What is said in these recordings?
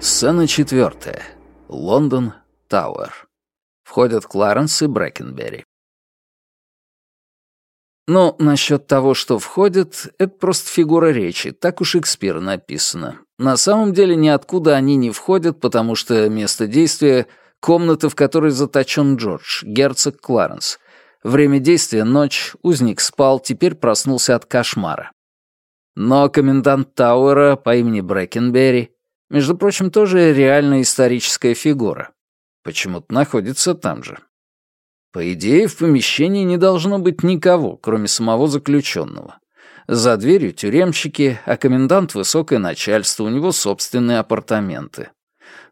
Сцена четвертая. Лондон, Тауэр. Входят Кларенс и Брэкенберри. Ну, насчет того, что входят, это просто фигура речи, так у Шекспира написано. На самом деле ниоткуда они не входят, потому что место действия — комната, в которой заточен Джордж, герцог Кларенс. Время действия — ночь, узник спал, теперь проснулся от кошмара. Но комендант Тауэра по имени Брэкенберри, между прочим, тоже реальная историческая фигура, почему-то находится там же. По идее, в помещении не должно быть никого, кроме самого заключенного. За дверью тюремщики, а комендант — высокое начальство, у него собственные апартаменты.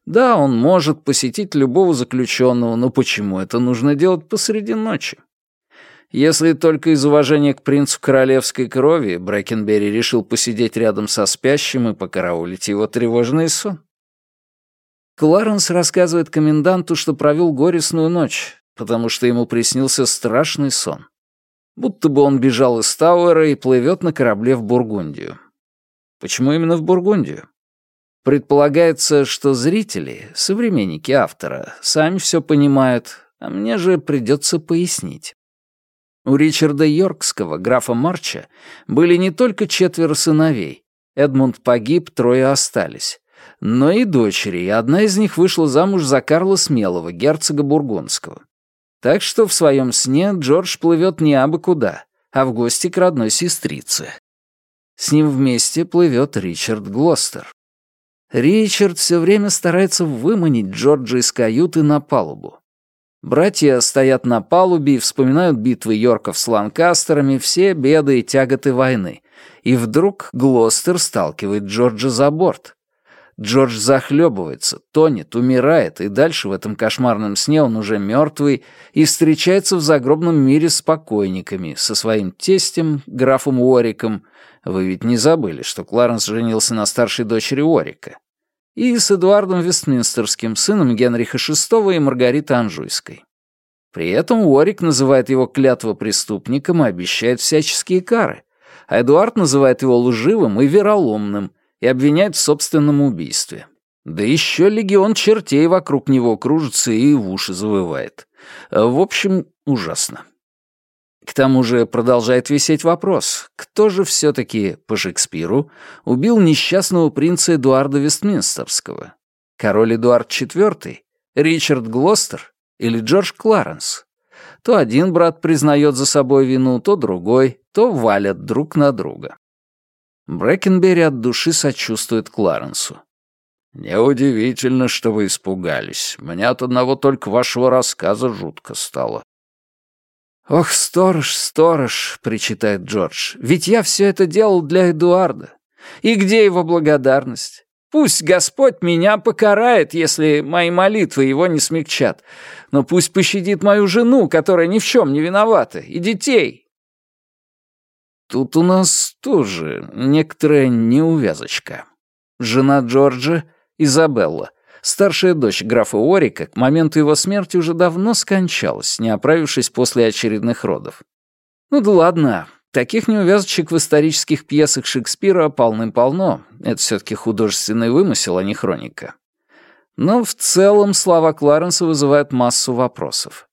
Да, он может посетить любого заключенного, но почему это нужно делать посреди ночи? Если только из уважения к принцу королевской крови Брэкенберри решил посидеть рядом со спящим и покараулить его тревожный сон. Кларенс рассказывает коменданту, что провел горестную ночь, потому что ему приснился страшный сон. Будто бы он бежал из Тауэра и плывет на корабле в Бургундию. Почему именно в Бургундию? Предполагается, что зрители, современники автора, сами все понимают, а мне же придется пояснить. У Ричарда Йоркского, графа Марча, были не только четверо сыновей. Эдмунд погиб, трое остались. Но и дочери, и одна из них вышла замуж за Карла Смелого, герцога Бургундского. Так что в своем сне Джордж плывет не абы куда, а в гости к родной сестрице. С ним вместе плывет Ричард Глостер. Ричард все время старается выманить Джорджа из каюты на палубу. Братья стоят на палубе и вспоминают битвы Йорков с Ланкастерами, все беды и тяготы войны. И вдруг Глостер сталкивает Джорджа за борт. Джордж захлебывается, тонет, умирает, и дальше в этом кошмарном сне он уже мертвый и встречается в загробном мире с покойниками, со своим тестем, графом Уориком. Вы ведь не забыли, что Кларенс женился на старшей дочери Уорика. И с Эдуардом Вестминстерским, сыном Генриха VI и Маргариты Анжуйской. При этом Уорик называет его клятвопреступником и обещает всяческие кары, а Эдуард называет его лживым и вероломным — и обвиняет в собственном убийстве. Да еще легион чертей вокруг него кружится и в уши завывает. В общем, ужасно. К тому же продолжает висеть вопрос, кто же все-таки, по Шекспиру, убил несчастного принца Эдуарда Вестминстерского? Король Эдуард IV? Ричард Глостер? Или Джордж Кларенс? То один брат признает за собой вину, то другой, то валят друг на друга. Брэкенберри от души сочувствует Кларенсу. «Неудивительно, что вы испугались. Мне от одного только вашего рассказа жутко стало». «Ох, сторож, сторож», — причитает Джордж, — «ведь я все это делал для Эдуарда. И где его благодарность? Пусть Господь меня покарает, если мои молитвы его не смягчат, но пусть пощадит мою жену, которая ни в чем не виновата, и детей, Тут у нас тоже некоторая неувязочка. Жена Джорджа, Изабелла, старшая дочь графа Уорика, к моменту его смерти уже давно скончалась, не оправившись после очередных родов. Ну да ладно, таких неувязочек в исторических пьесах Шекспира полным-полно. Это все-таки художественный вымысел, а не хроника. Но в целом слова Кларенса вызывают массу вопросов.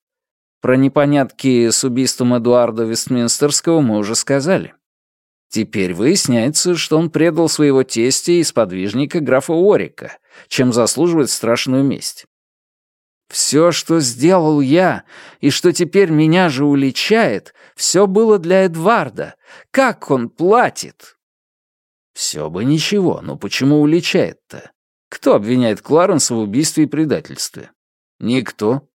Про непонятки с убийством Эдуарда Вестминстерского мы уже сказали. Теперь выясняется, что он предал своего тестя и сподвижника графа Орика, чем заслуживает страшную месть. Все, что сделал я, и что теперь меня же уличает, все было для Эдварда. Как он платит? Все бы ничего, но почему уличает-то? Кто обвиняет Кларенса в убийстве и предательстве? Никто.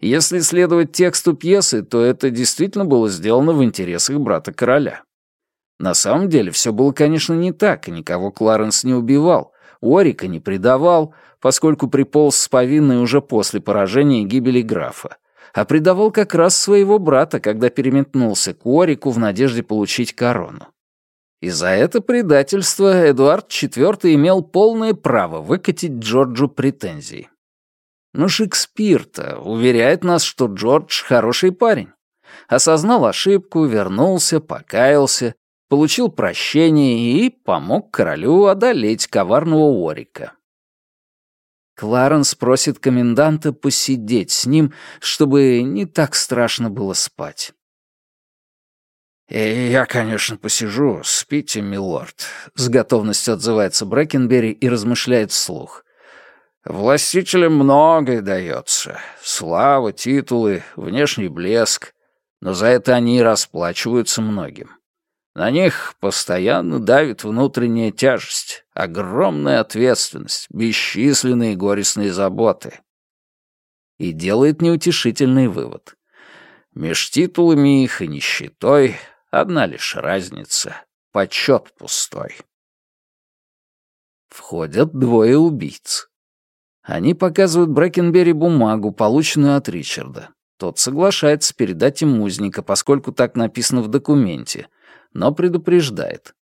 Если следовать тексту пьесы, то это действительно было сделано в интересах брата короля. На самом деле все было, конечно, не так, и никого Кларенс не убивал, Уорика не предавал, поскольку приполз с повинной уже после поражения и гибели графа, а предавал как раз своего брата, когда переметнулся к Уорику в надежде получить корону. И за это предательство Эдуард IV имел полное право выкатить Джорджу претензии. Но Шекспир-то уверяет нас, что Джордж хороший парень. Осознал ошибку, вернулся, покаялся получил прощение и помог королю одолеть коварного Уорика. Кларенс просит коменданта посидеть с ним, чтобы не так страшно было спать. И «Я, конечно, посижу. Спите, милорд», — с готовностью отзывается Брэкенбери и размышляет вслух. «Властителям многое дается. Слава, титулы, внешний блеск. Но за это они и расплачиваются многим. На них постоянно давит внутренняя тяжесть, огромная ответственность, бесчисленные горестные заботы. И делает неутешительный вывод. Меж титулами их и нищетой одна лишь разница — почет пустой. Входят двое убийц. Они показывают Брэкенберри бумагу, полученную от Ричарда. Тот соглашается передать им узника, поскольку так написано в документе — но предупреждает.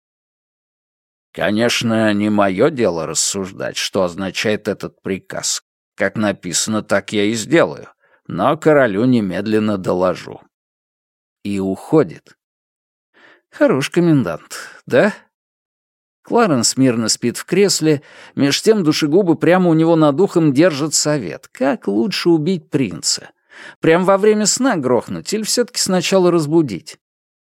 «Конечно, не мое дело рассуждать, что означает этот приказ. Как написано, так я и сделаю, но королю немедленно доложу». И уходит. Хорош комендант, да? Кларенс мирно спит в кресле, меж тем душегубы прямо у него над ухом держат совет. Как лучше убить принца? Прям во время сна грохнуть или все-таки сначала разбудить?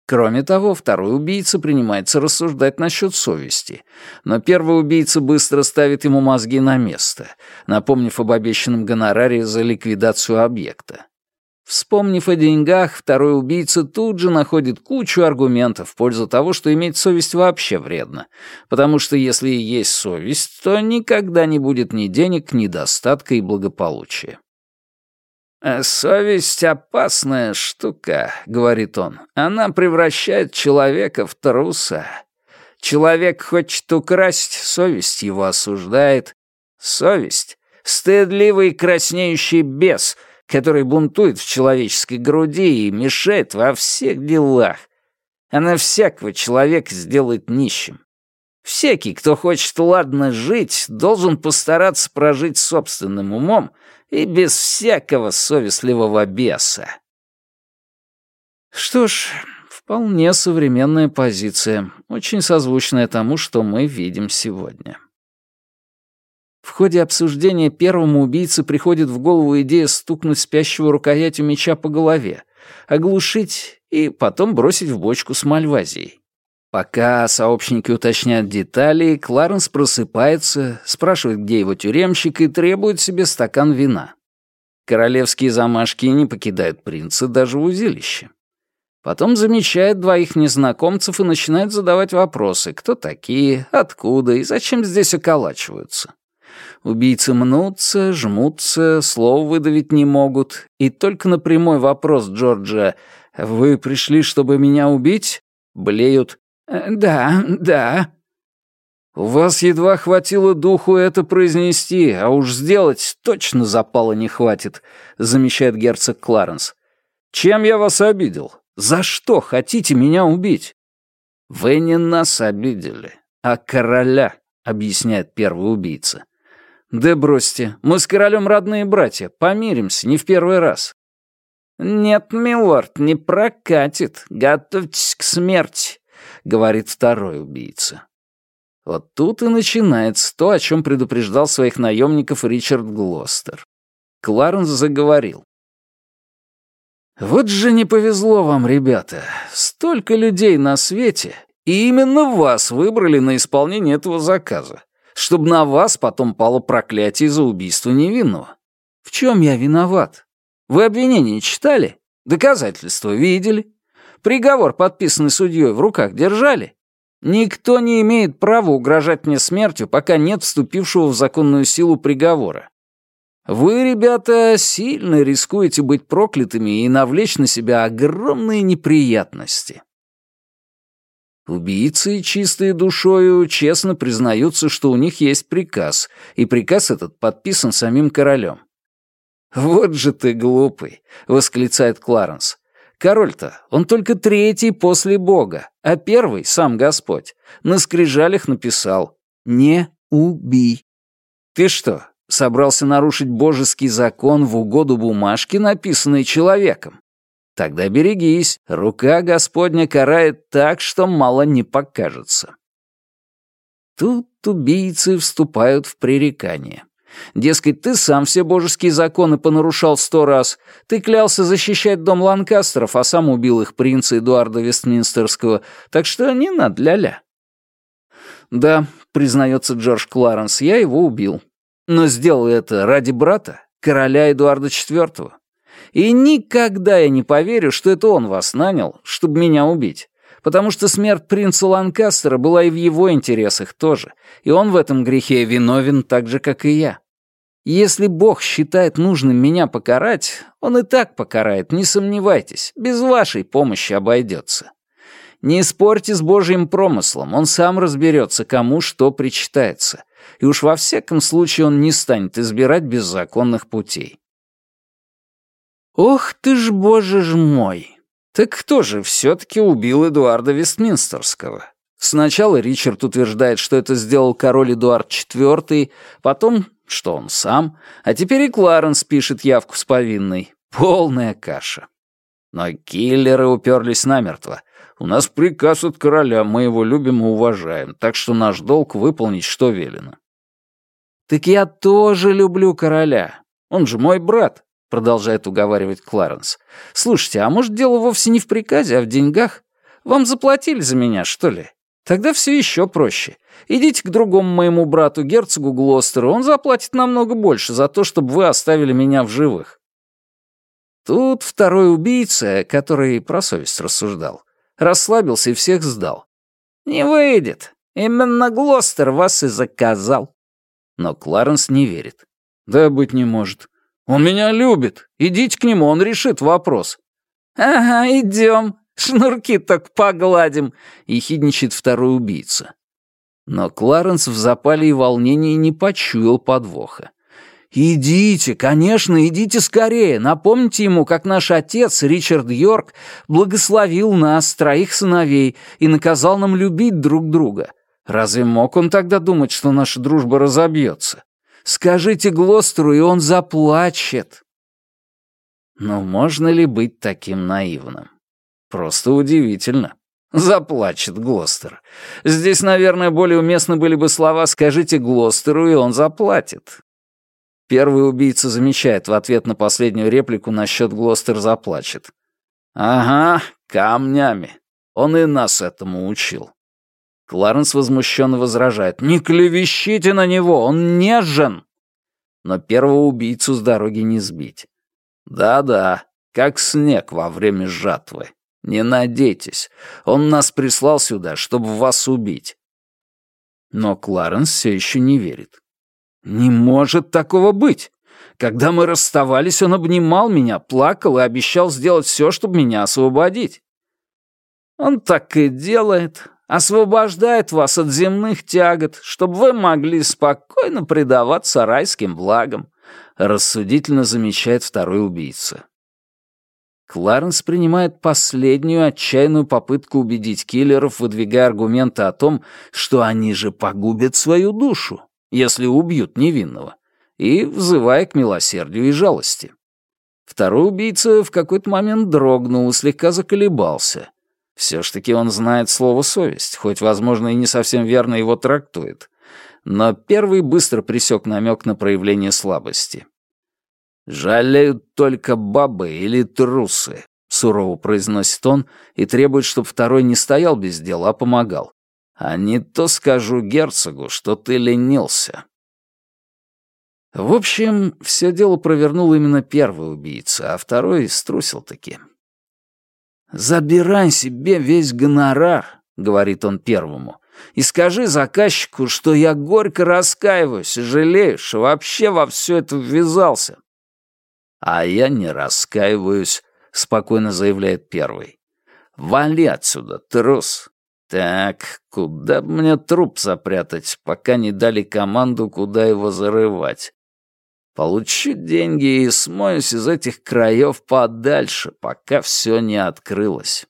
Кроме того, второй убийца принимается рассуждать насчет совести, но первый убийца быстро ставит ему мозги на место, напомнив об обещанном гонораре за ликвидацию объекта. Вспомнив о деньгах, второй убийца тут же находит кучу аргументов в пользу того, что иметь совесть вообще вредно, потому что если есть совесть, то никогда не будет ни денег, ни достатка и благополучия. «Э, «Совесть — опасная штука», — говорит он. «Она превращает человека в труса. Человек хочет украсть, совесть его осуждает. Совесть — стыдливый краснеющий бес, который бунтует в человеческой груди и мешает во всех делах. Она всякого человека сделает нищим. Всякий, кто хочет ладно жить, должен постараться прожить собственным умом и без всякого совестливого беса. Что ж, вполне современная позиция, очень созвучная тому, что мы видим сегодня. В ходе обсуждения первому убийце приходит в голову идея стукнуть спящего рукоятью меча по голове, оглушить и потом бросить в бочку с мальвазией. Пока сообщники уточняют детали, Кларенс просыпается, спрашивает, где его тюремщик, и требует себе стакан вина. Королевские замашки не покидают принца даже в узилище. Потом замечает двоих незнакомцев и начинает задавать вопросы, кто такие, откуда и зачем здесь околачиваются. Убийцы мнутся, жмутся, слов выдавить не могут, и только на прямой вопрос Джорджа «Вы пришли, чтобы меня убить?» блеют «Да, да». «У вас едва хватило духу это произнести, а уж сделать точно запала не хватит», — замечает герцог Кларенс. «Чем я вас обидел? За что хотите меня убить?» «Вы не нас обидели, а короля», — объясняет первый убийца. «Да бросьте, мы с королем родные братья, помиримся, не в первый раз». «Нет, милорд, не прокатит, готовьтесь к смерти», — говорит второй убийца. Вот тут и начинается то, о чем предупреждал своих наемников Ричард Глостер. Кларенс заговорил. «Вот же не повезло вам, ребята. Столько людей на свете, и именно вас выбрали на исполнение этого заказа, чтобы на вас потом пало проклятие за убийство невинного. В чем я виноват? Вы обвинения читали? Доказательства видели? Приговор, подписанный судьей, в руках держали? Никто не имеет права угрожать мне смертью, пока нет вступившего в законную силу приговора. Вы, ребята, сильно рискуете быть проклятыми и навлечь на себя огромные неприятности. Убийцы, чистые душою, честно признаются, что у них есть приказ, и приказ этот подписан самим королем. «Вот же ты глупый!» — восклицает Кларенс. Король-то, он только третий после Бога, а первый, сам Господь, на скрижалях написал «Не убий». Ты что, собрался нарушить божеский закон в угоду бумажки, написанной человеком? Тогда берегись, рука Господня карает так, что мало не покажется. Тут убийцы вступают в пререкание. Дескать, ты сам все божеские законы понарушал сто раз, ты клялся защищать дом Ланкастеров, а сам убил их принца Эдуарда Вестминстерского, так что не надо ля-ля. Да, признается Джордж Кларенс, я его убил. Но сделал это ради брата, короля Эдуарда IV. И никогда я не поверю, что это он вас нанял, чтобы меня убить. Потому что смерть принца Ланкастера была и в его интересах тоже, и он в этом грехе виновен так же, как и я. Если Бог считает нужным меня покарать, он и так покарает, не сомневайтесь, без вашей помощи обойдется. Не спорьте с Божьим промыслом, он сам разберется, кому что причитается и уж во всяком случае он не станет избирать беззаконных путей. Ох ты ж, боже ж мой! Так кто же все-таки убил Эдуарда Вестминстерского? Сначала Ричард утверждает, что это сделал король Эдуард IV, потом, что он сам, а теперь и Кларенс пишет явку с повинной. Полная каша. Но киллеры уперлись намертво. У нас приказ от короля, мы его любим и уважаем, так что наш долг выполнить, что велено. «Так я тоже люблю короля. Он же мой брат», — продолжает уговаривать Кларенс. «Слушайте, а может, дело вовсе не в приказе, а в деньгах? Вам заплатили за меня, что ли? Тогда все еще проще. Идите к другому моему брату, герцогу Глостеру, он заплатит намного больше за то, чтобы вы оставили меня в живых». Тут второй убийца, который про совесть рассуждал, расслабился и всех сдал. «Не выйдет. Именно Глостер вас и заказал. Но Кларенс не верит. «Да быть не может. Он меня любит. Идите к нему, он решит вопрос». «Ага, идем. Шнурки так погладим», — ехидничает второй убийца. Но Кларенс в запале и волнении не почуял подвоха. «Идите, конечно, идите скорее. Напомните ему, как наш отец, Ричард Йорк, благословил нас, троих сыновей, и наказал нам любить друг друга. Разве мог он тогда думать, что наша дружба разобьется? Скажите Глостеру, и он заплачет. Но можно ли быть таким наивным? Просто удивительно. Заплачет Глостер. Здесь, наверное, более уместны были бы слова «скажите Глостеру, и он заплатит». Первый убийца замечает в ответ на последнюю реплику насчет Глостер заплачет. «Ага, камнями. Он и нас этому учил». Кларенс возмущенно возражает. «Не клевещите на него, он нежен!» Но первого убийцу с дороги не сбить. «Да-да, как снег во время жатвы. Не надейтесь, он нас прислал сюда, чтобы вас убить». Но Кларенс все еще не верит. «Не может такого быть! Когда мы расставались, он обнимал меня, плакал и обещал сделать все, чтобы меня освободить». «Он так и делает, освобождает вас от земных тягот, чтобы вы могли спокойно предаваться райским благам», рассудительно замечает второй убийца. Кларенс принимает последнюю отчаянную попытку убедить киллеров, выдвигая аргументы о том, что они же погубят свою душу, если убьют невинного, и взывая к милосердию и жалости. Второй убийца в какой-то момент дрогнул и слегка заколебался — все ж таки он знает слово «совесть», хоть, возможно, и не совсем верно его трактует. Но первый быстро присек намек на проявление слабости. «Жалеют только бабы или трусы», — сурово произносит он и требует, чтобы второй не стоял без дела, а помогал. «А не то скажу герцогу, что ты ленился». В общем, все дело провернул именно первый убийца, а второй струсил таки. «Забирай себе весь гонорар», — говорит он первому, «и скажи заказчику, что я горько раскаиваюсь и жалею, что вообще во все это ввязался». «А я не раскаиваюсь», — спокойно заявляет первый. «Вали отсюда, трус. Так, куда бы мне труп запрятать, пока не дали команду, куда его зарывать? Получу деньги и смоюсь из этих краев подальше, пока все не открылось.